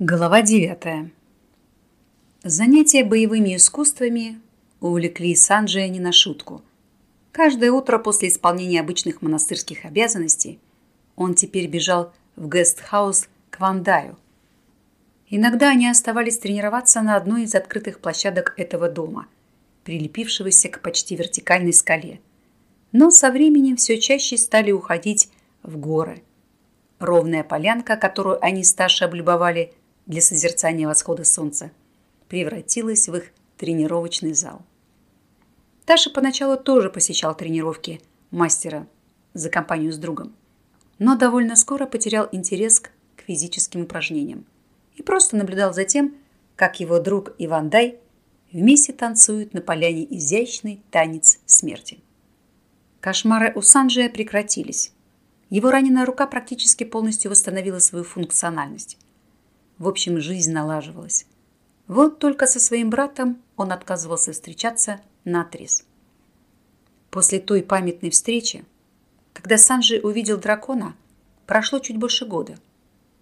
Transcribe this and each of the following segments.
Глава 9. Занятия боевыми искусствами увлекли Санджия не на шутку. Каждое утро после исполнения обычных монастырских обязанностей он теперь бежал в гестхаус к Вандаю. Иногда они оставались тренироваться на одной из открытых площадок этого дома, прилепившегося к почти вертикальной скале. Но со временем все чаще стали уходить в горы. Ровная полянка, которую они с Ташей облюбовали – для созерцания восхода солнца превратилась в их тренировочный зал. Таша поначалу тоже посещал тренировки мастера за компанию с другом, но довольно скоро потерял интерес к физическим упражнениям и просто наблюдал за тем, как его друг Иван Дай вместе танцуют на поляне изящный танец смерти. Кошмары у Санджия прекратились. Его раненая рука практически полностью восстановила свою функциональность. В общем, жизнь налаживалась. Вот только со своим братом он отказывался встречаться на отрез. После той памятной встречи, когда Санджи увидел дракона, прошло чуть больше года.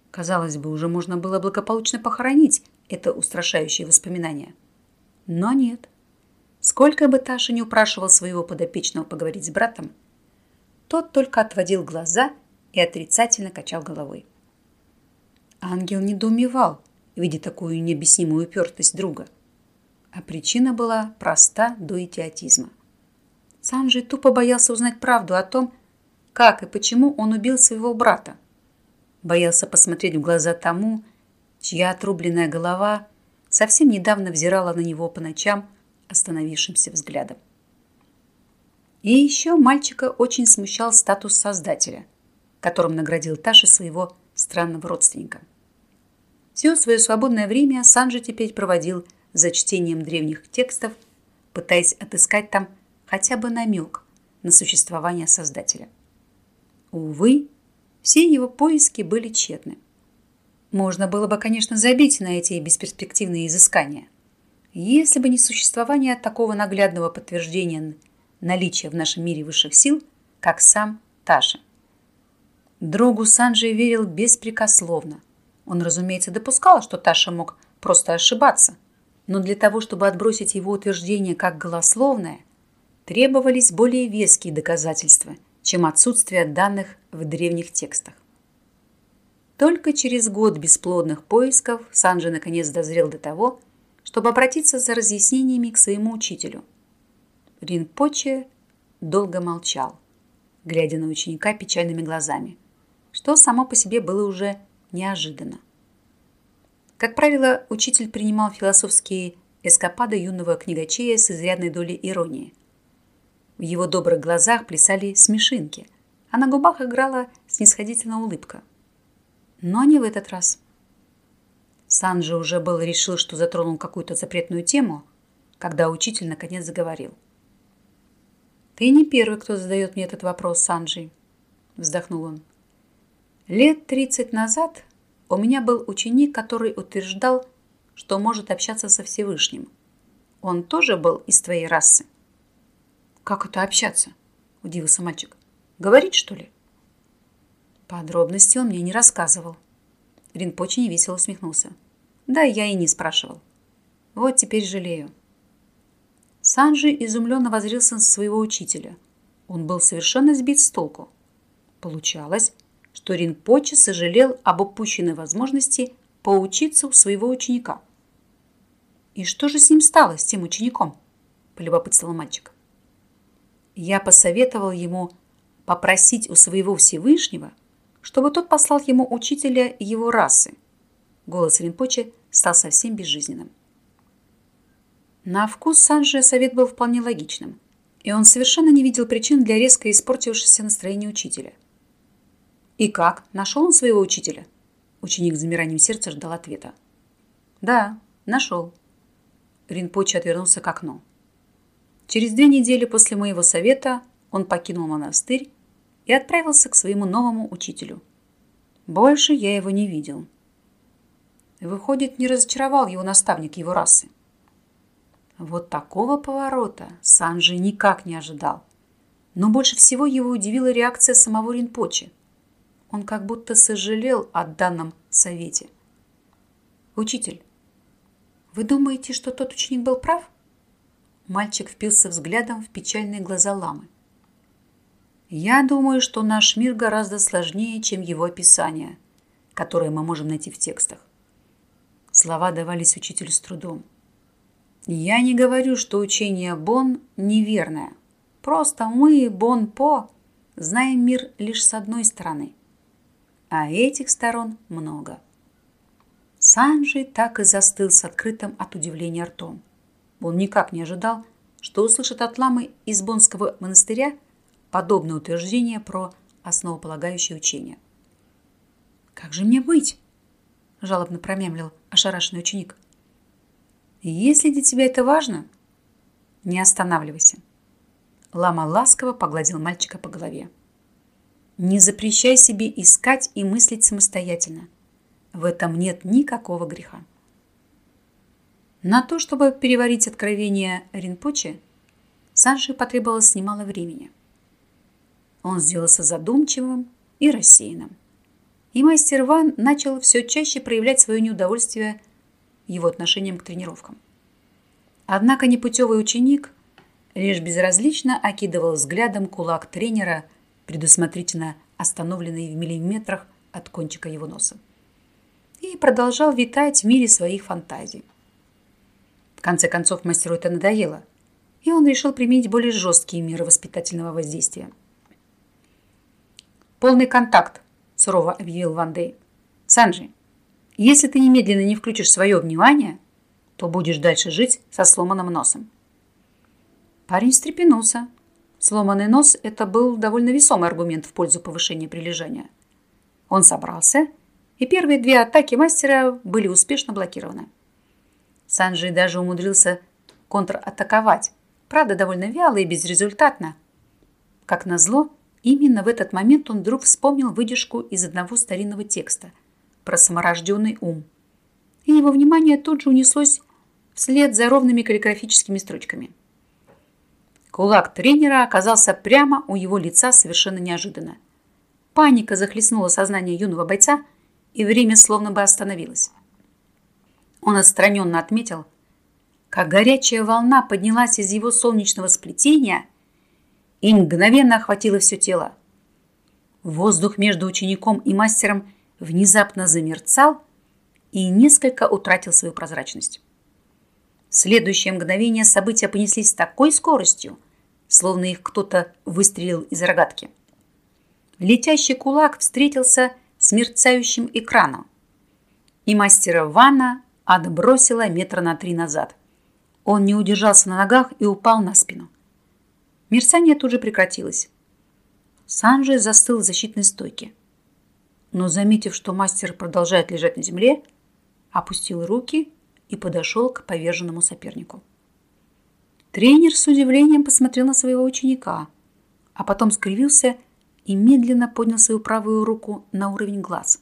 Казалось бы, уже можно было благополучно похоронить это устрашающее воспоминание. Но нет. Сколько бы Таша не упрашивал своего подопечного поговорить с братом, тот только отводил глаза и отрицательно качал головой. Ангел недоумевал, видя такую необъяснимую упертость друга. А причина была проста до идиотизма. Санджи тупо боялся узнать правду о том, как и почему он убил своего брата. Боялся посмотреть в глаза тому, чья отрубленная голова совсем недавно взирала на него по ночам остановившимся взглядом. И еще мальчика очень смущал статус создателя, которым наградил Таша своего странного родственника. Все свое свободное время Санджи теперь проводил за чтением древних текстов, пытаясь отыскать там хотя бы намек на существование Создателя. Увы, все его поиски были тщетны. Можно было бы, конечно, забить на эти бесперспективные изыскания, если бы не существование такого наглядного подтверждения наличия в нашем мире высших сил, как сам Таша. Другу Санджи верил беспрекословно – он, разумеется, допускал, что Таша мог просто ошибаться. Но для того, чтобы отбросить его утверждение как голословное, требовались более веские доказательства, чем отсутствие данных в древних текстах. Только через год бесплодных поисков Санджи наконец дозрел до того, чтобы обратиться за разъяснениями к своему учителю. Ринпоче долго молчал, глядя на ученика печальными глазами, что само по себе было уже неожиданно. Как правило, учитель принимал философские эскапады юного книгачея с изрядной долей иронии. В его добрых глазах плясали смешинки, а на губах играла снисходительная улыбка. Но не в этот раз. Санджи уже был решил, что затронул какую-то запретную тему, когда учитель наконец заговорил. «Ты не первый, кто задает мне этот вопрос, Санджи», – вздохнул он. Лет 30 назад у меня был ученик, который утверждал, что может общаться со Всевышним. Он тоже был из твоей расы. Как это общаться? Удивился мальчик. Говорить, что ли? Подробности он мне не рассказывал. Ринпочи невесело усмехнулся. Да, я и не спрашивал. Вот теперь жалею. Санджи изумленно возрился на своего учителя. Он был совершенно сбит с толку. Получалось, что Ринпоче сожалел об упущенной возможности поучиться у своего ученика. «И что же с ним стало, с тем учеником?» – полюбопытствовал мальчик. Я посоветовал ему попросить у своего Всевышнего, чтобы тот послал ему учителя его расы. Голос Ринпоче стал совсем безжизненным. На вкус Санджи совет был вполне логичным, и он совершенно не видел причин для резко испортившегося настроения учителя. «И как? Нашел он своего учителя?» Ученик с замиранием сердца ждал ответа. «Да, нашел». Ринпоче отвернулся к окну. Через две недели после моего совета он покинул монастырь и отправился к своему новому учителю. Больше я его не видел. Выходит, не разочаровал его наставник его расы. Вот такого поворота Санджи никак не ожидал. Но больше всего его удивила реакция самого Ринпоче – он как будто сожалел о данном совете. «Учитель, вы думаете, что тот ученик был прав?» Мальчик впился взглядом в печальные глаза ламы. «Я думаю, что наш мир гораздо сложнее, чем его описание, которое мы можем найти в текстах». Слова давались учителю с трудом. «Я не говорю, что учение Бон неверное. Просто мы, Бон По, знаем мир лишь с одной стороны. А этих сторон много». Санджи так и застыл с открытым от удивления ртом. Он никак не ожидал, что услышит от ламы из Бонского монастыря подобное утверждение про основополагающее учение. «Как же мне быть?» – жалобно промямлил ошарашенный ученик. «Если для тебя это важно, не останавливайся». Лама ласково погладил мальчика по голове. «Не запрещай себе искать и мыслить самостоятельно. В этом нет никакого греха». На то, чтобы переварить откровение Ринпоче, Санши потребовалось немало времени. Он сделался задумчивым и рассеянным. И мастер Ван начал все чаще проявлять свое неудовольствие его отношением к тренировкам. Однако непутевый ученик лишь безразлично окидывал взглядом кулак тренера, предусмотрительно остановленный в миллиметрах от кончика его носа, и продолжал витать в мире своих фантазий конце концов, мастеру это надоело, и он решил применить более жесткие меры воспитательного воздействия. «Полный контакт», – сурово объявил Ван Дэй. «Санджи, если ты немедленно не включишь свое внимание, то будешь дальше жить со сломанным носом». Парень встрепенулся. Сломанный нос – это был довольно весомый аргумент в пользу повышения прилежания. Он собрался, и первые две атаки мастера были успешно блокированы. Санджей даже умудрился контратаковать, правда, довольно вяло и безрезультатно. Как назло, именно в этот момент он вдруг вспомнил выдержку из одного старинного текста про саморожденный ум. И его внимание тут же унеслось вслед за ровными каллиграфическими строчками. Кулак тренера оказался прямо у его лица совершенно неожиданно. Паника захлестнула сознание юного бойца, и время словно бы остановилось. Он отстраненно отметил, как горячая волна поднялась из его солнечного сплетения и мгновенно охватила все тело. Воздух между учеником и мастером внезапно замерцал и несколько утратил свою прозрачность. Следующее мгновение события понеслись с такой скоростью, словно их кто-то выстрелил из рогатки. Летящий кулак встретился с мерцающим экраном, и мастера Вана отбросила метра на три назад. Он не удержался на ногах и упал на спину. Мерцание тут же прекратилось. Санджи застыл в защитной стойке. Но, заметив, что мастер продолжает лежать на земле, опустил руки и подошел к поверженному сопернику. Тренер с удивлением посмотрел на своего ученика, а потом скривился и медленно поднял свою правую руку на уровень глаз.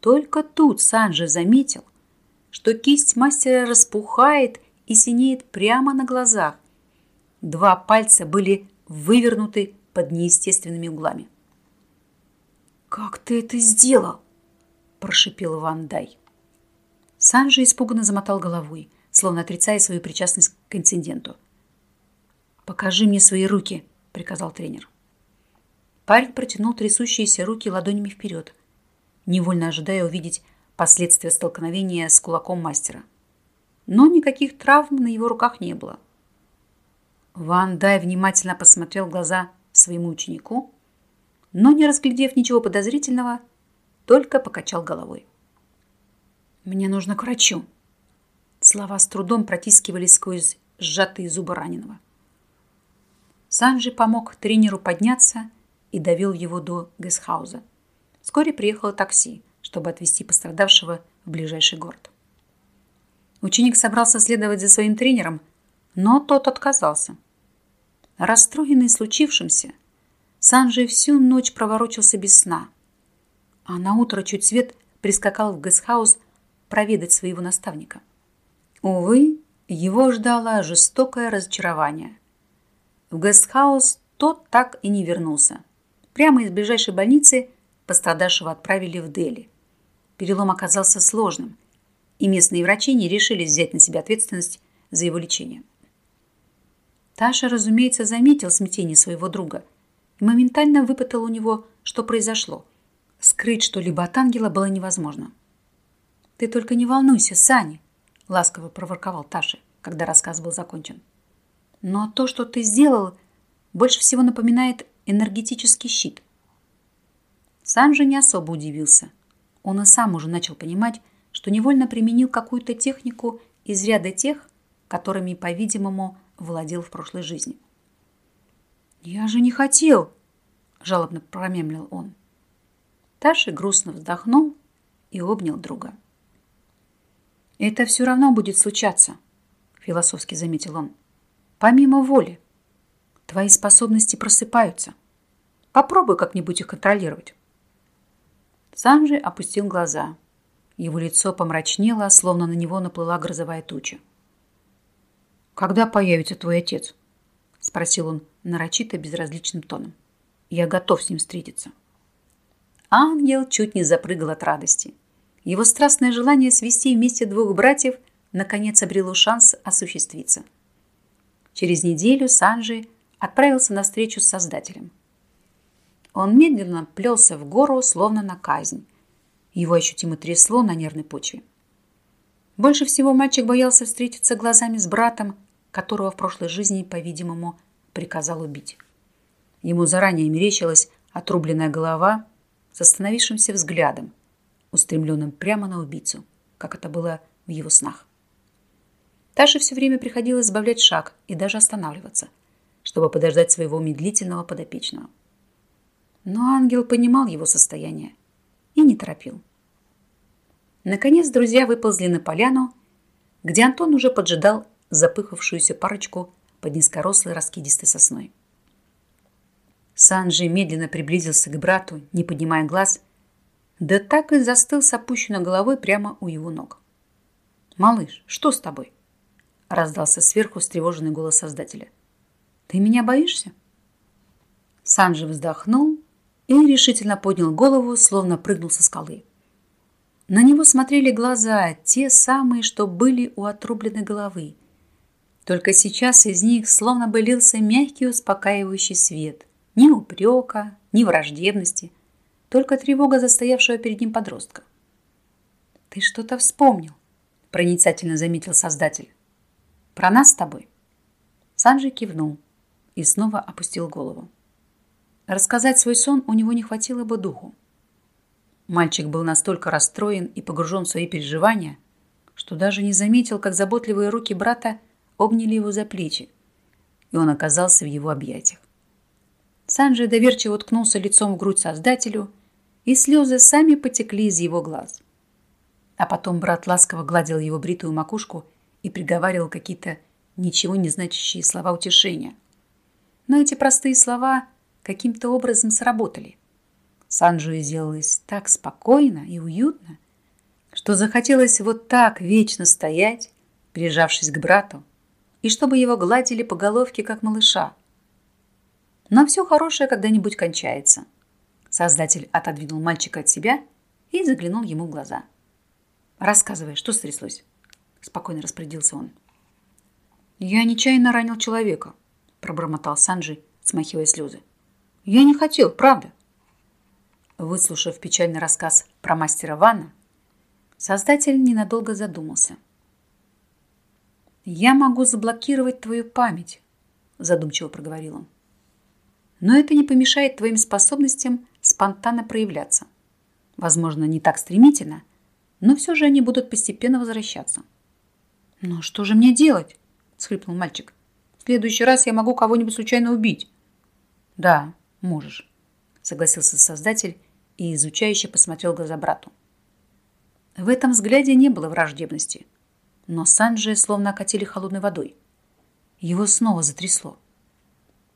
Только тут Санджи заметил, что кисть мастера распухает и синеет прямо на глазах. Два пальца были вывернуты под неестественными углами. «Как ты это сделал?» – прошипел Ван Дай. Санджи испуганно замотал головой, словно отрицая свою причастность к инциденту. «Покажи мне свои руки», – приказал тренер. Парень протянул трясущиеся руки ладонями вперед, невольно ожидая увидеть последствия столкновения с кулаком мастера. Но никаких травм на его руках не было. Ван Дай внимательно посмотрел глаза своему ученику, но, не разглядев ничего подозрительного, только покачал головой. «Мне нужно к врачу». Слова с трудом протискивались сквозь сжатые зубы раненого. Санджи помог тренеру подняться и довел его до гестхауза. Вскоре приехало такси, чтобы отвезти пострадавшего в ближайший город. Ученик собрался следовать за своим тренером, но тот отказался. Расстроенный случившимся, Санджи всю ночь проворочился без сна, а на утро чуть свет прискакал в гестхаус проведать своего наставника. Увы, его ждало жестокое разочарование. В гестхаус тот так и не вернулся. Прямо из ближайшей больницы пострадавшего отправили в Дели – Перелом оказался сложным, и местные врачи не решились взять на себя ответственность за его лечение. Таша, разумеется, заметил смятение своего друга и моментально выпытал у него, что произошло. Скрыть что-либо от ангела было невозможно. «Ты только не волнуйся, Саня!» — ласково проворковал Таша, когда рассказ был закончен. «Но то, что ты сделал, больше всего напоминает энергетический щит». Сам же не особо удивился. Он и сам уже начал понимать, что невольно применил какую-то технику из ряда тех, которыми, по-видимому, владел в прошлой жизни. «Я же не хотел!» – жалобно промемлил он. Таша грустно вздохнул и обнял друга. «Это все равно будет случаться», – философски заметил он. «Помимо воли. Твои способности просыпаются. Попробуй как-нибудь их контролировать». Сам же опустил глаза. Его лицо помрачнело, словно на него наплыла грозовая туча. «Когда появится твой отец?» – спросил он нарочито безразличным тоном. «Я готов с ним встретиться». Ангел чуть не запрыгал от радости – его страстное желание свести вместе двух братьев наконец обрело шанс осуществиться. Через неделю Санджи отправился на встречу с Создателем. Он медленно плелся в гору, словно на казнь. Его ощутимо трясло на нервной почве. Больше всего мальчик боялся встретиться глазами с братом, которого в прошлой жизни, по-видимому, приказал убить. Ему заранее мерещилась отрубленная голова с остановившимся взглядом, устремленным прямо на убийцу, как это было в его снах. Таше все время приходилось сбавлять шаг и даже останавливаться, чтобы подождать своего медлительного подопечного. Но ангел понимал его состояние и не торопил. Наконец друзья выползли на поляну, где Антон уже поджидал запыхавшуюся парочку под низкорослой раскидистой сосной. Санджи медленно приблизился к брату, не поднимая глаз да так и застыл с опущенной головой прямо у его ног. «Малыш, что с тобой?» – раздался сверху встревоженный голос Создателя. «Ты меня боишься?» Санджи вздохнул и решительно поднял голову, словно прыгнул со скалы. На него смотрели глаза, те самые, что были у отрубленной головы. Только сейчас из них словно бы лился мягкий успокаивающий свет. Ни упрека, ни враждебности – только тревога застоявшего перед ним подростка. «Ты что-то вспомнил», – проницательно заметил Создатель. «Про нас с тобой?» Санджи кивнул и снова опустил голову. Рассказать свой сон у него не хватило бы духу. Мальчик был настолько расстроен и погружен в свои переживания, что даже не заметил, как заботливые руки брата обняли его за плечи, и он оказался в его объятиях. Санджи доверчиво уткнулся лицом в грудь Создателю и слезы сами потекли из его глаз. А потом брат ласково гладил его бритую макушку и приговаривал какие-то ничего не значащие слова утешения. Но эти простые слова каким-то образом сработали. Санджу сделалось так спокойно и уютно, что захотелось вот так вечно стоять, прижавшись к брату, и чтобы его гладили по головке, как малыша. Но все хорошее когда-нибудь кончается – Создатель отодвинул мальчика от себя и заглянул ему в глаза. «Рассказывай, что стряслось?» Спокойно распорядился он. «Я нечаянно ранил человека», пробормотал Санджи, смахивая слезы. «Я не хотел, правда». Выслушав печальный рассказ про мастера Ванна, создатель ненадолго задумался. «Я могу заблокировать твою память», задумчиво проговорил он. «Но это не помешает твоим способностям спонтанно проявляться. Возможно, не так стремительно, но все же они будут постепенно возвращаться. «Но что же мне делать?» – схлипнул мальчик. «В следующий раз я могу кого-нибудь случайно убить». «Да, можешь», – согласился создатель и изучающе посмотрел глаза брату. В этом взгляде не было враждебности, но Санджи словно окатили холодной водой. Его снова затрясло.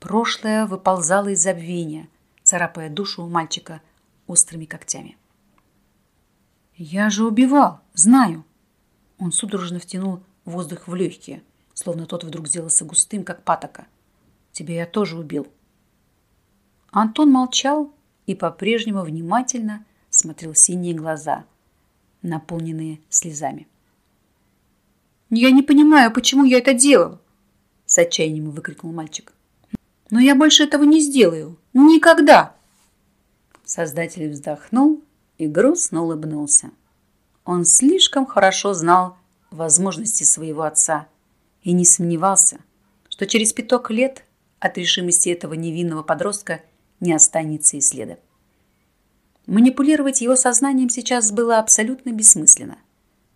Прошлое выползало из забвения – царапая душу у мальчика острыми когтями. «Я же убивал, знаю!» Он судорожно втянул воздух в легкие, словно тот вдруг сделался густым, как патока. «Тебя я тоже убил!» Антон молчал и по-прежнему внимательно смотрел синие глаза, наполненные слезами. «Я не понимаю, почему я это делал!» С отчаянием выкрикнул мальчик. «Но я больше этого не сделаю! Никогда!» Создатель вздохнул и грустно улыбнулся. Он слишком хорошо знал возможности своего отца и не сомневался, что через пяток лет от решимости этого невинного подростка не останется и следа. Манипулировать его сознанием сейчас было абсолютно бессмысленно.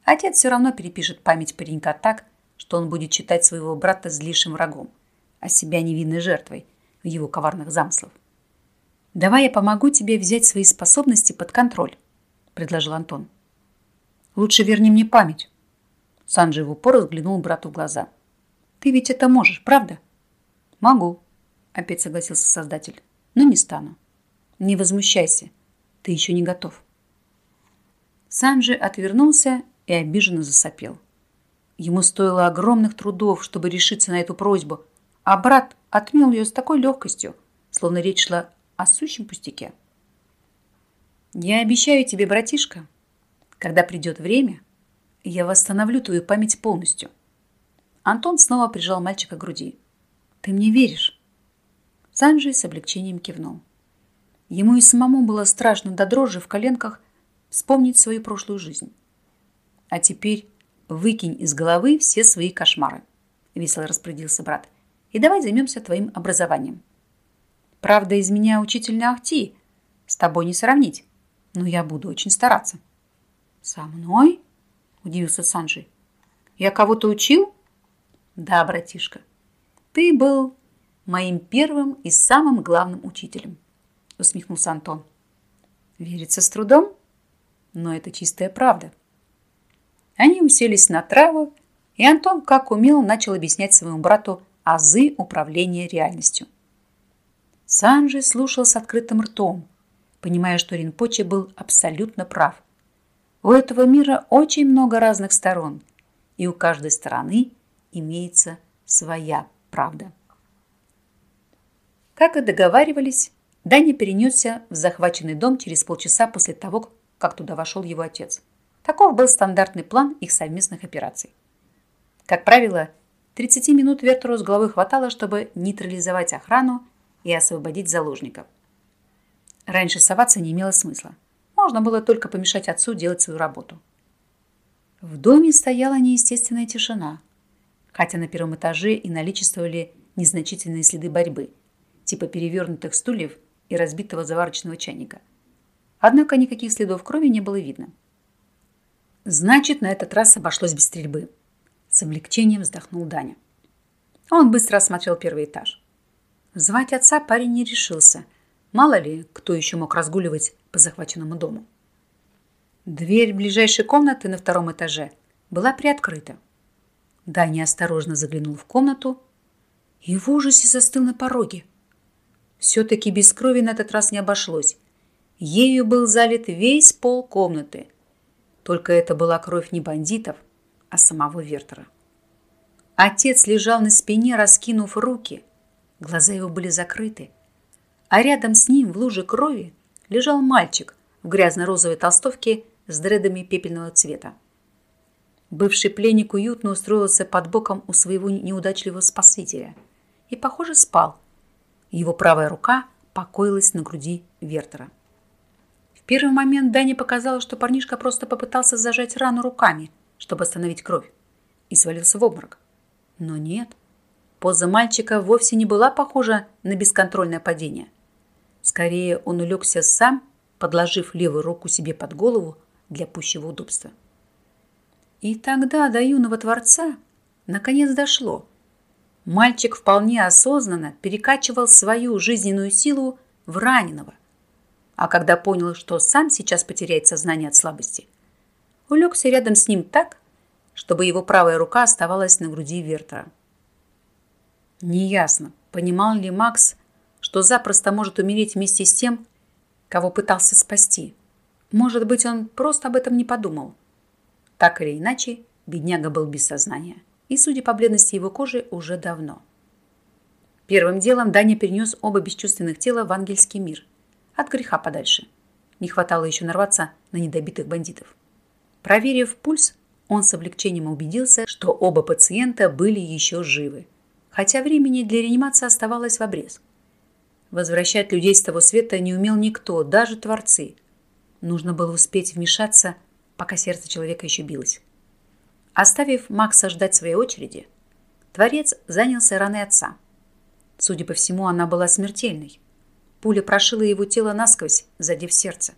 Отец все равно перепишет память паренька так, что он будет считать своего брата злейшим врагом, а себя невинной жертвой в его коварных замыслах. «Давай я помогу тебе взять свои способности под контроль», – предложил Антон. «Лучше верни мне память». Санджи в упор взглянул брату в глаза. «Ты ведь это можешь, правда?» «Могу», – опять согласился Создатель, – «но не стану». «Не возмущайся, ты еще не готов». Санджи отвернулся и обиженно засопел. Ему стоило огромных трудов, чтобы решиться на эту просьбу, а брат отмел ее с такой легкостью, словно речь шла о сущем пустяке. «Я обещаю тебе, братишка, когда придет время, я восстановлю твою память полностью». Антон снова прижал мальчика к груди. «Ты мне веришь?» Санджи с облегчением кивнул. Ему и самому было страшно до дрожи в коленках вспомнить свою прошлую жизнь. А теперь выкинь из головы все свои кошмары, весело распорядился брат. И давай займемся твоим образованием. Правда, из меня учитель на ахти. С тобой не сравнить. Но я буду очень стараться. Со мной? Удивился Санджи. Я кого-то учил? Да, братишка. Ты был моим первым и самым главным учителем. Усмехнулся Антон. Верится с трудом, но это чистая правда. Они уселись на траву, и Антон, как умел, начал объяснять своему брату азы управления реальностью. Санджи слушал с открытым ртом, понимая, что Ринпоче был абсолютно прав. У этого мира очень много разных сторон, и у каждой стороны имеется своя правда. Как и договаривались, Даня перенесся в захваченный дом через полчаса после того, как туда вошел его отец. Таков был стандартный план их совместных операций. Как правило, 30 минут Вертеру с головой хватало, чтобы нейтрализовать охрану и освободить заложников. Раньше соваться не имело смысла. Можно было только помешать отцу делать свою работу. В доме стояла неестественная тишина, хотя на первом этаже и наличествовали незначительные следы борьбы, типа перевернутых стульев и разбитого заварочного чайника. Однако никаких следов крови не было видно. Значит, на этот раз обошлось без стрельбы. С облегчением вздохнул Даня. Он быстро осмотрел первый этаж. Звать отца парень не решился. Мало ли, кто еще мог разгуливать по захваченному дому. Дверь ближайшей комнаты на втором этаже была приоткрыта. Даня осторожно заглянул в комнату и в ужасе застыл на пороге. Все-таки без крови на этот раз не обошлось. Ею был залит весь пол комнаты – только это была кровь не бандитов, а самого Вертера. Отец лежал на спине, раскинув руки. Глаза его были закрыты. А рядом с ним в луже крови лежал мальчик в грязно-розовой толстовке с дредами пепельного цвета. Бывший пленник уютно устроился под боком у своего неудачливого спасителя и, похоже, спал. Его правая рука покоилась на груди Вертера первый момент Дане показалось, что парнишка просто попытался зажать рану руками, чтобы остановить кровь, и свалился в обморок. Но нет. Поза мальчика вовсе не была похожа на бесконтрольное падение. Скорее, он улегся сам, подложив левую руку себе под голову для пущего удобства. И тогда до юного творца наконец дошло. Мальчик вполне осознанно перекачивал свою жизненную силу в раненого – а когда понял, что сам сейчас потеряет сознание от слабости, улегся рядом с ним так, чтобы его правая рука оставалась на груди Вертера. Неясно, понимал ли Макс, что запросто может умереть вместе с тем, кого пытался спасти. Может быть, он просто об этом не подумал. Так или иначе, бедняга был без сознания, и, судя по бледности его кожи, уже давно. Первым делом Даня перенес оба бесчувственных тела в ангельский мир – от греха подальше. Не хватало еще нарваться на недобитых бандитов. Проверив пульс, он с облегчением убедился, что оба пациента были еще живы, хотя времени для реанимации оставалось в обрез. Возвращать людей с того света не умел никто, даже творцы. Нужно было успеть вмешаться, пока сердце человека еще билось. Оставив Макса ждать своей очереди, Творец занялся раной отца. Судя по всему, она была смертельной. Пуля прошила его тело насквозь, задев сердце.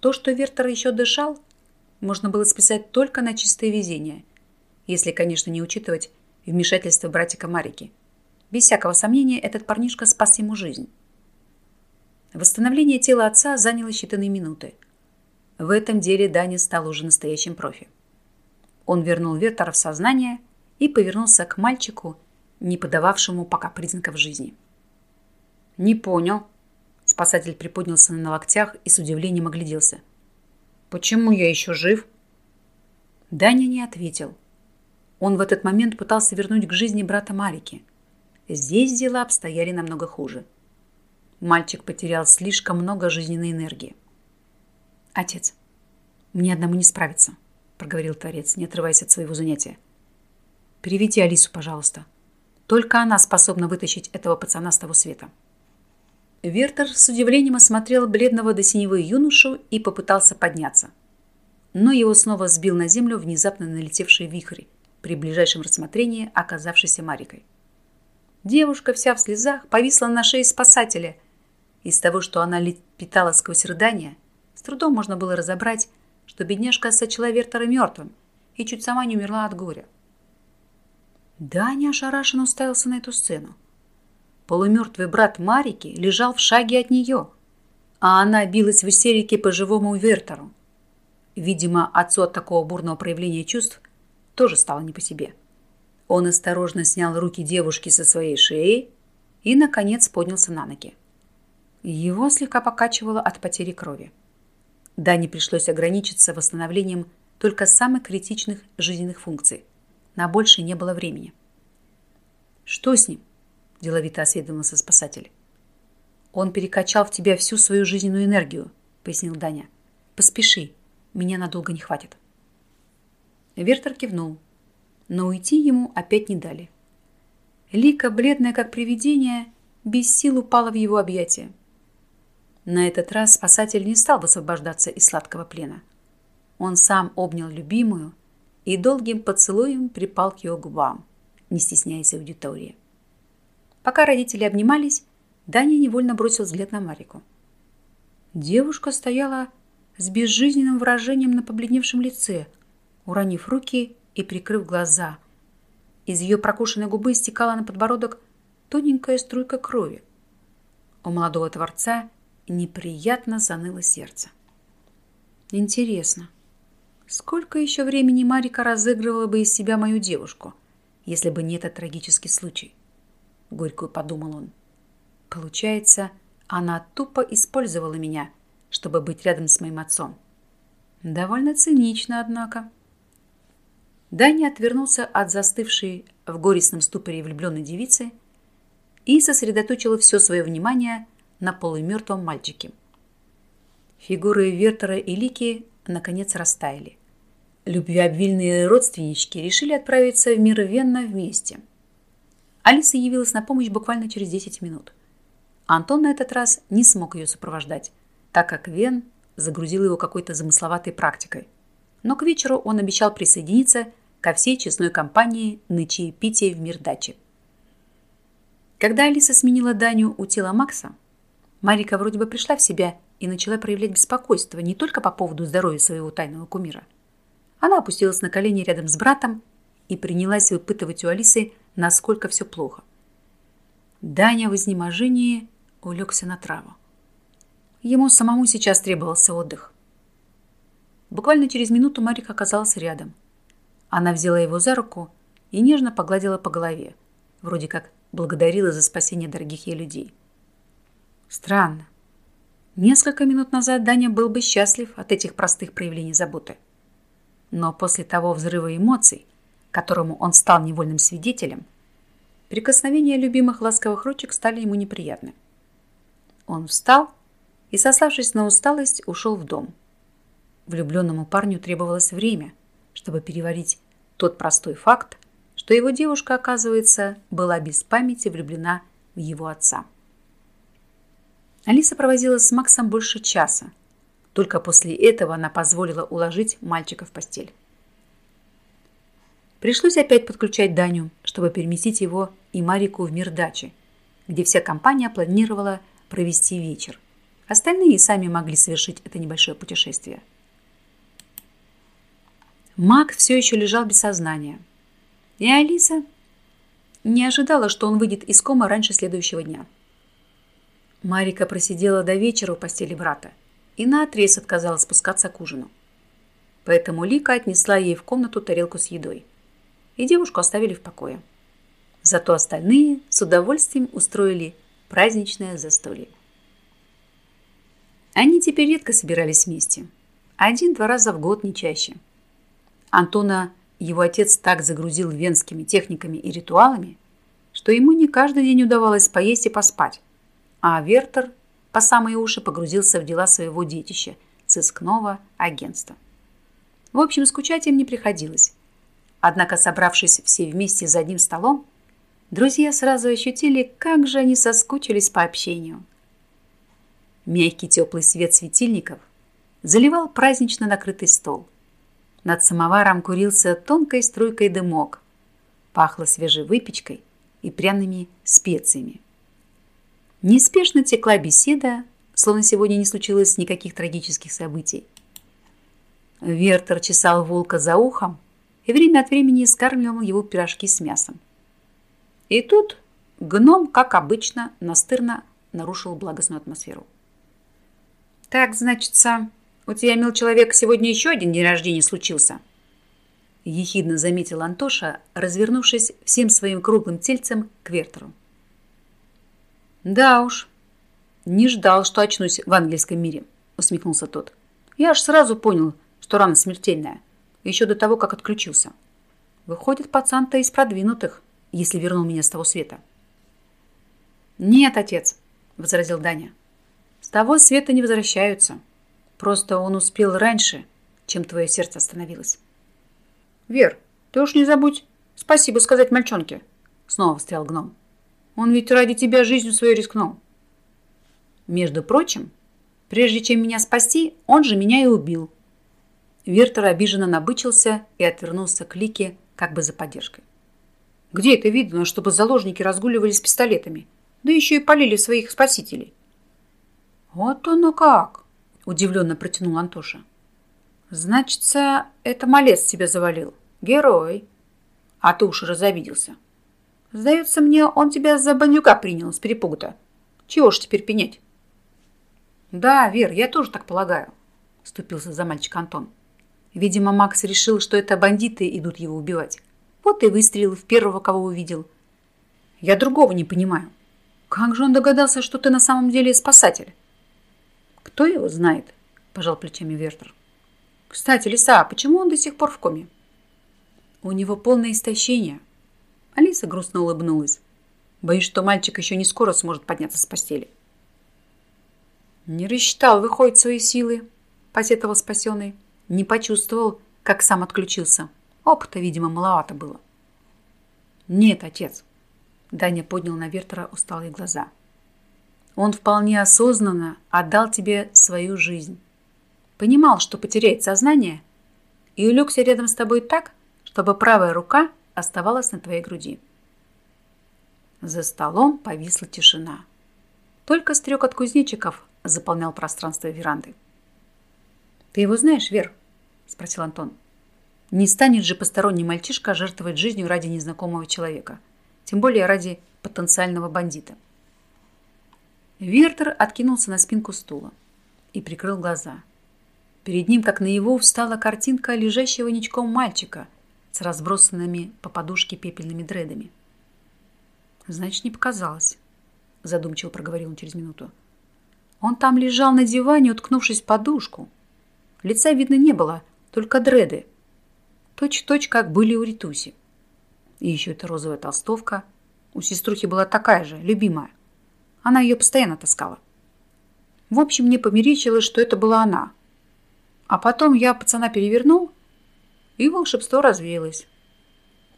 То, что Вертер еще дышал, можно было списать только на чистое везение, если, конечно, не учитывать вмешательство братика Марики. Без всякого сомнения, этот парнишка спас ему жизнь. Восстановление тела отца заняло считанные минуты. В этом деле Даня стал уже настоящим профи. Он вернул Вертера в сознание и повернулся к мальчику, не подававшему пока признаков жизни. «Не понял». Спасатель приподнялся на локтях и с удивлением огляделся. «Почему я еще жив?» Даня не ответил. Он в этот момент пытался вернуть к жизни брата Марики. Здесь дела обстояли намного хуже. Мальчик потерял слишком много жизненной энергии. «Отец, мне одному не справиться», — проговорил Творец, не отрываясь от своего занятия. «Переведи Алису, пожалуйста. Только она способна вытащить этого пацана с того света». Вертер с удивлением осмотрел бледного до синевы юношу и попытался подняться. Но его снова сбил на землю внезапно налетевший вихрь, при ближайшем рассмотрении оказавшийся Марикой. Девушка вся в слезах повисла на шее спасателя. Из того, что она питала сквозь рыдания, с трудом можно было разобрать, что бедняжка сочла Вертера мертвым и чуть сама не умерла от горя. Даня ошарашенно уставился на эту сцену. Полумертвый брат Марики лежал в шаге от нее, а она билась в истерике по живому Вертеру. Видимо, отцу от такого бурного проявления чувств тоже стало не по себе. Он осторожно снял руки девушки со своей шеи и, наконец, поднялся на ноги. Его слегка покачивало от потери крови. Дане пришлось ограничиться восстановлением только самых критичных жизненных функций. На больше не было времени. «Что с ним?» Деловито осведомился спасатель. «Он перекачал в тебя всю свою жизненную энергию», — пояснил Даня. «Поспеши, меня надолго не хватит». Вертер кивнул, но уйти ему опять не дали. Лика, бледная как привидение, без сил упала в его объятия. На этот раз спасатель не стал высвобождаться из сладкого плена. Он сам обнял любимую и долгим поцелуем припал к ее губам, не стесняясь аудитории. Пока родители обнимались, Даня невольно бросил взгляд на Марику. Девушка стояла с безжизненным выражением на побледневшем лице, уронив руки и прикрыв глаза. Из ее прокушенной губы стекала на подбородок тоненькая струйка крови. У молодого творца неприятно заныло сердце. Интересно, сколько еще времени Марика разыгрывала бы из себя мою девушку, если бы не этот трагический случай? Горько подумал он. Получается, она тупо использовала меня, чтобы быть рядом с моим отцом. Довольно цинично, однако. Даня отвернулся от застывшей в горестном ступоре влюбленной девицы и сосредоточил все свое внимание на полумертвом мальчике. Фигуры Вертера и Лики наконец растаяли. Любвеобильные родственнички решили отправиться в мир Венна вместе – Алиса явилась на помощь буквально через 10 минут. Антон на этот раз не смог ее сопровождать, так как Вен загрузил его какой-то замысловатой практикой. Но к вечеру он обещал присоединиться ко всей честной компании на чаепитие в мир дачи. Когда Алиса сменила Даню у тела Макса, Марика вроде бы пришла в себя и начала проявлять беспокойство не только по поводу здоровья своего тайного кумира. Она опустилась на колени рядом с братом и принялась выпытывать у Алисы насколько все плохо. Даня в изнеможении улегся на траву. Ему самому сейчас требовался отдых. Буквально через минуту Марик оказалась рядом. Она взяла его за руку и нежно погладила по голове, вроде как благодарила за спасение дорогих ей людей. Странно. Несколько минут назад Даня был бы счастлив от этих простых проявлений заботы. Но после того взрыва эмоций, которому он стал невольным свидетелем, прикосновения любимых ласковых ручек стали ему неприятны. Он встал и, сославшись на усталость, ушел в дом. Влюбленному парню требовалось время, чтобы переварить тот простой факт, что его девушка, оказывается, была без памяти влюблена в его отца. Алиса провозилась с Максом больше часа. Только после этого она позволила уложить мальчика в постель. Пришлось опять подключать Даню, чтобы переместить его и Марику в мир дачи, где вся компания планировала провести вечер. Остальные сами могли совершить это небольшое путешествие. Мак все еще лежал без сознания. И Алиса не ожидала, что он выйдет из комы раньше следующего дня. Марика просидела до вечера у постели брата и наотрез отказалась спускаться к ужину. Поэтому Лика отнесла ей в комнату тарелку с едой. И девушку оставили в покое. Зато остальные с удовольствием устроили праздничное застолье. Они теперь редко собирались вместе. Один-два раза в год, не чаще. Антона его отец так загрузил венскими техниками и ритуалами, что ему не каждый день удавалось поесть и поспать а Вертер по самые уши погрузился в дела своего детища, сыскного агентства. В общем, скучать им не приходилось. Однако, собравшись все вместе за одним столом, друзья сразу ощутили, как же они соскучились по общению. Мягкий теплый свет светильников заливал празднично накрытый стол. Над самоваром курился тонкой струйкой дымок. Пахло свежей выпечкой и пряными специями. Неспешно текла беседа, словно сегодня не случилось никаких трагических событий. Вертер чесал волка за ухом и время от времени скармливал его пирожки с мясом. И тут гном, как обычно, настырно нарушил благостную атмосферу. «Так, значится, у тебя, мил человек, сегодня еще один день рождения случился?» Ехидно заметил Антоша, развернувшись всем своим круглым тельцем к Вертеру. «Да уж, не ждал, что очнусь в английском мире», усмехнулся тот. «Я аж сразу понял, что рана смертельная, еще до того, как отключился. Выходит, пацан-то из продвинутых, если вернул меня с того света». «Нет, отец», — возразил Даня. «С того света не возвращаются. Просто он успел раньше, чем твое сердце остановилось». «Вер, ты уж не забудь спасибо сказать мальчонке», — снова встрял гном. Он ведь ради тебя жизнью свою рискнул. Между прочим, прежде чем меня спасти, он же меня и убил. Вертер обиженно набычился и отвернулся к Лике, как бы за поддержкой. Где это видно, чтобы заложники разгуливали с пистолетами, да еще и полили своих спасителей? Вот оно как, удивленно протянул Антоша. Значится, это малец тебя завалил. Герой. А ты уж разобиделся. Сдается мне, он тебя за бандюка принял с перепугу-то. Чего ж теперь пенять? Да, Вер, я тоже так полагаю, вступился за мальчика Антон. Видимо, Макс решил, что это бандиты идут его убивать. Вот и выстрелил в первого, кого увидел. Я другого не понимаю. Как же он догадался, что ты на самом деле спасатель? Кто его знает? Пожал плечами Вертер. Кстати, Лиса, а почему он до сих пор в коме? У него полное истощение, Алиса грустно улыбнулась. Боюсь, что мальчик еще не скоро сможет подняться с постели. Не рассчитал, выходит, свои силы, посетовал спасенный. Не почувствовал, как сам отключился. Опыта, видимо, маловато было. Нет, отец. Даня поднял на Вертера усталые глаза. Он вполне осознанно отдал тебе свою жизнь. Понимал, что потеряет сознание, и улегся рядом с тобой так, чтобы правая рука – оставалась на твоей груди. За столом повисла тишина. Только стрек от кузнечиков заполнял пространство веранды. «Ты его знаешь, Вер?» – спросил Антон. «Не станет же посторонний мальчишка жертвовать жизнью ради незнакомого человека, тем более ради потенциального бандита». Вертер откинулся на спинку стула и прикрыл глаза. Перед ним, как наяву, встала картинка лежащего ничком мальчика – с разбросанными по подушке пепельными дредами. «Значит, не показалось», – задумчиво проговорил он через минуту. Он там лежал на диване, уткнувшись в подушку. Лица видно не было, только дреды. Точь-точь, как были у Ритуси. И еще эта розовая толстовка. У сеструхи была такая же, любимая. Она ее постоянно таскала. В общем, мне померещилось, что это была она. А потом я пацана перевернул – и волшебство развеялось.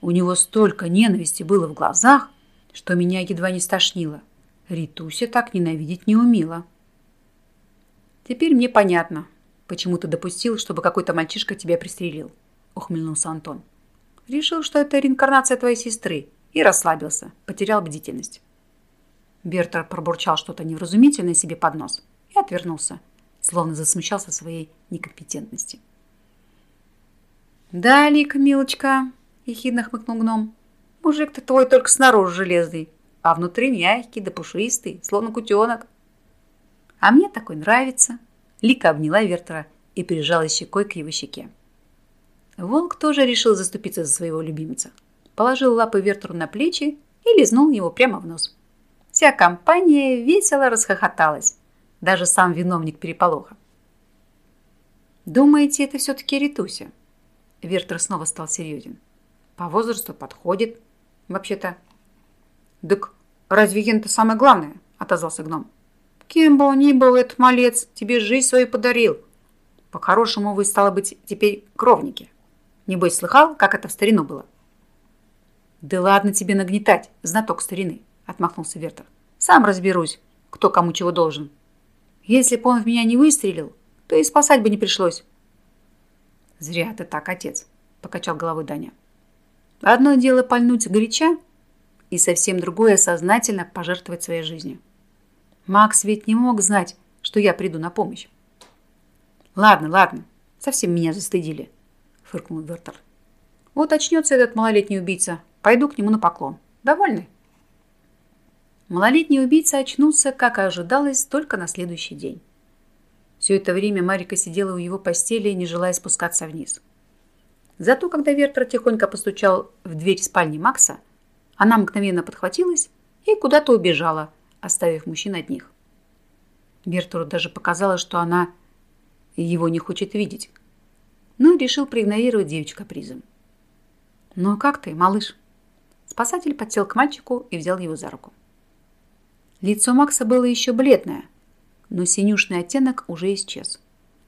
У него столько ненависти было в глазах, что меня едва не стошнило. Ритуся так ненавидеть не умела. Теперь мне понятно, почему ты допустил, чтобы какой-то мальчишка тебя пристрелил, ухмыльнулся Антон. Решил, что это реинкарнация твоей сестры, и расслабился, потерял бдительность. Бертер пробурчал что-то невразумительное себе под нос и отвернулся, словно засмущался своей некомпетентности. «Да, Лика, милочка», — ехидно хмыкнул гном, — «мужик-то твой только снаружи железный, а внутри мягкий да пушистый, словно кутенок». «А мне такой нравится», — Лика обняла Вертера и прижала щекой к его щеке. Волк тоже решил заступиться за своего любимца. Положил лапы Вертеру на плечи и лизнул его прямо в нос. Вся компания весело расхохоталась. Даже сам виновник переполоха. «Думаете, это все-таки Ритуся?» Вертер снова стал серьезен. «По возрасту подходит. Вообще-то...» «Так разве ген-то самое главное?» отозвался гном. «Кем бы он ни был, этот малец тебе жизнь свою подарил. По-хорошему вы, стало быть, теперь кровники. Небось, слыхал, как это в старину было?» «Да ладно тебе нагнетать, знаток старины», — отмахнулся Вертер. «Сам разберусь, кто кому чего должен. Если бы он в меня не выстрелил, то и спасать бы не пришлось». «Зря ты так, отец», — покачал головой Даня. «Одно дело пальнуть горяча, и совсем другое сознательно пожертвовать своей жизнью. Макс ведь не мог знать, что я приду на помощь. «Ладно, ладно, совсем меня застыдили», — фыркнул Вертер. «Вот очнется этот малолетний убийца, пойду к нему на поклон. Довольны?» Малолетний убийца очнулся, как и ожидалось, только на следующий день. Все это время Марика сидела у его постели, не желая спускаться вниз. Зато, когда Вертер тихонько постучал в дверь спальни Макса, она мгновенно подхватилась и куда-то убежала, оставив мужчин одних. Бертеру даже показалось, что она его не хочет видеть, но решил проигнорировать девочку капризом. «Ну как ты, малыш?» Спасатель подсел к мальчику и взял его за руку. Лицо Макса было еще бледное, но синюшный оттенок уже исчез,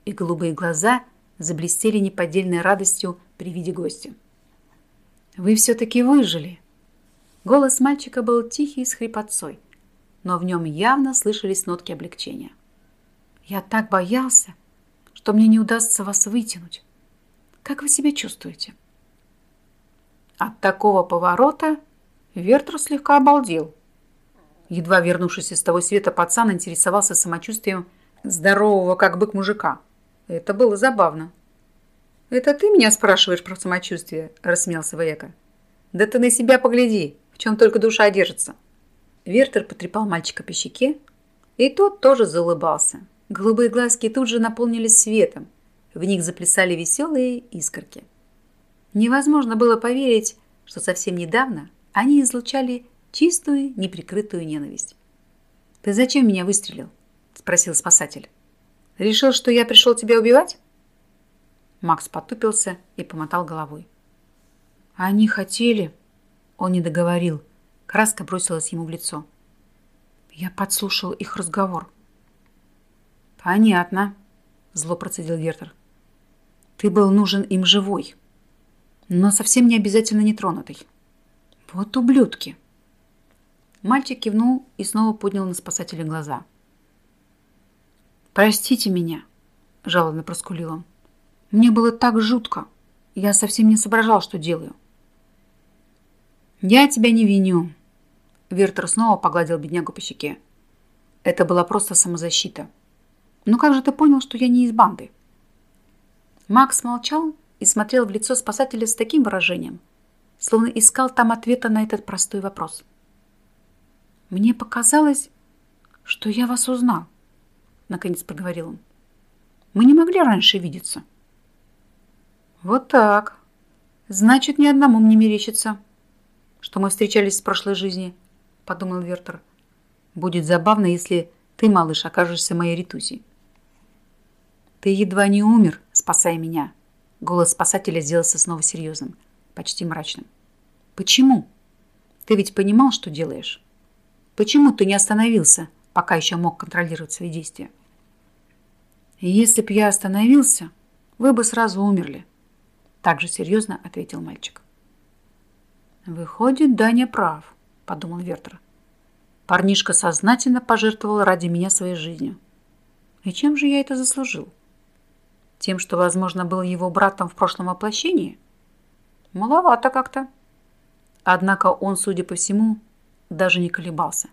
и голубые глаза заблестели неподдельной радостью при виде гостя. «Вы все-таки выжили!» Голос мальчика был тихий с хрипотцой, но в нем явно слышались нотки облегчения. «Я так боялся, что мне не удастся вас вытянуть. Как вы себя чувствуете?» От такого поворота Вертер слегка обалдел. Едва вернувшись из того света, пацан интересовался самочувствием здорового, как бык мужика. Это было забавно. «Это ты меня спрашиваешь про самочувствие?» – рассмеялся вояка. «Да ты на себя погляди, в чем только душа держится». Вертер потрепал мальчика по щеке, и тот тоже заулыбался. Голубые глазки тут же наполнились светом, в них заплясали веселые искорки. Невозможно было поверить, что совсем недавно они излучали чистую, неприкрытую ненависть. «Ты зачем меня выстрелил?» – спросил спасатель. «Решил, что я пришел тебя убивать?» Макс потупился и помотал головой. «Они хотели...» Он не договорил. Краска бросилась ему в лицо. Я подслушал их разговор. «Понятно», – зло процедил Вертер. «Ты был нужен им живой, но совсем не обязательно нетронутый. Вот ублюдки!» Мальчик кивнул и снова поднял на спасателя глаза. «Простите меня», – жалобно проскулил он. «Мне было так жутко. Я совсем не соображал, что делаю». «Я тебя не виню». Вертер снова погладил беднягу по щеке. «Это была просто самозащита. Но как же ты понял, что я не из банды?» Макс молчал и смотрел в лицо спасателя с таким выражением, словно искал там ответа на этот простой вопрос – «Мне показалось, что я вас узнал», — наконец проговорил он. «Мы не могли раньше видеться». «Вот так. Значит, ни одному мне мерещится, что мы встречались в прошлой жизни», — подумал Вертер. «Будет забавно, если ты, малыш, окажешься моей Ритусей». «Ты едва не умер, спасая меня», — голос спасателя сделался снова серьезным, почти мрачным. «Почему? Ты ведь понимал, что делаешь?» Почему ты не остановился, пока еще мог контролировать свои действия? если б я остановился, вы бы сразу умерли. также серьезно ответил мальчик. Выходит, Даня прав, подумал Вертер. Парнишка сознательно пожертвовал ради меня своей жизнью. И чем же я это заслужил? Тем, что, возможно, был его братом в прошлом воплощении? Маловато как-то. Однако он, судя по всему, даже не колебался.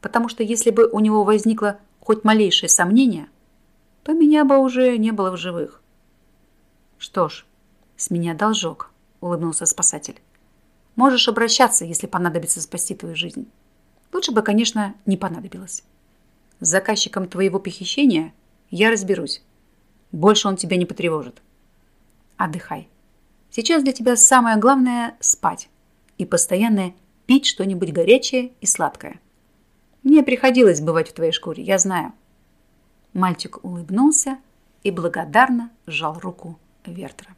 Потому что если бы у него возникло хоть малейшее сомнение, то меня бы уже не было в живых. Что ж, с меня должок, улыбнулся спасатель. Можешь обращаться, если понадобится спасти твою жизнь. Лучше бы, конечно, не понадобилось. С заказчиком твоего похищения я разберусь. Больше он тебя не потревожит. Отдыхай. Сейчас для тебя самое главное – спать. И постоянно пить что-нибудь горячее и сладкое. Мне приходилось бывать в твоей шкуре, я знаю. Мальчик улыбнулся и благодарно сжал руку Вертера.